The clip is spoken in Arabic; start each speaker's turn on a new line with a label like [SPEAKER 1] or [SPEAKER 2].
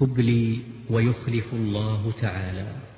[SPEAKER 1] تبلي ويخلف الله تعالى.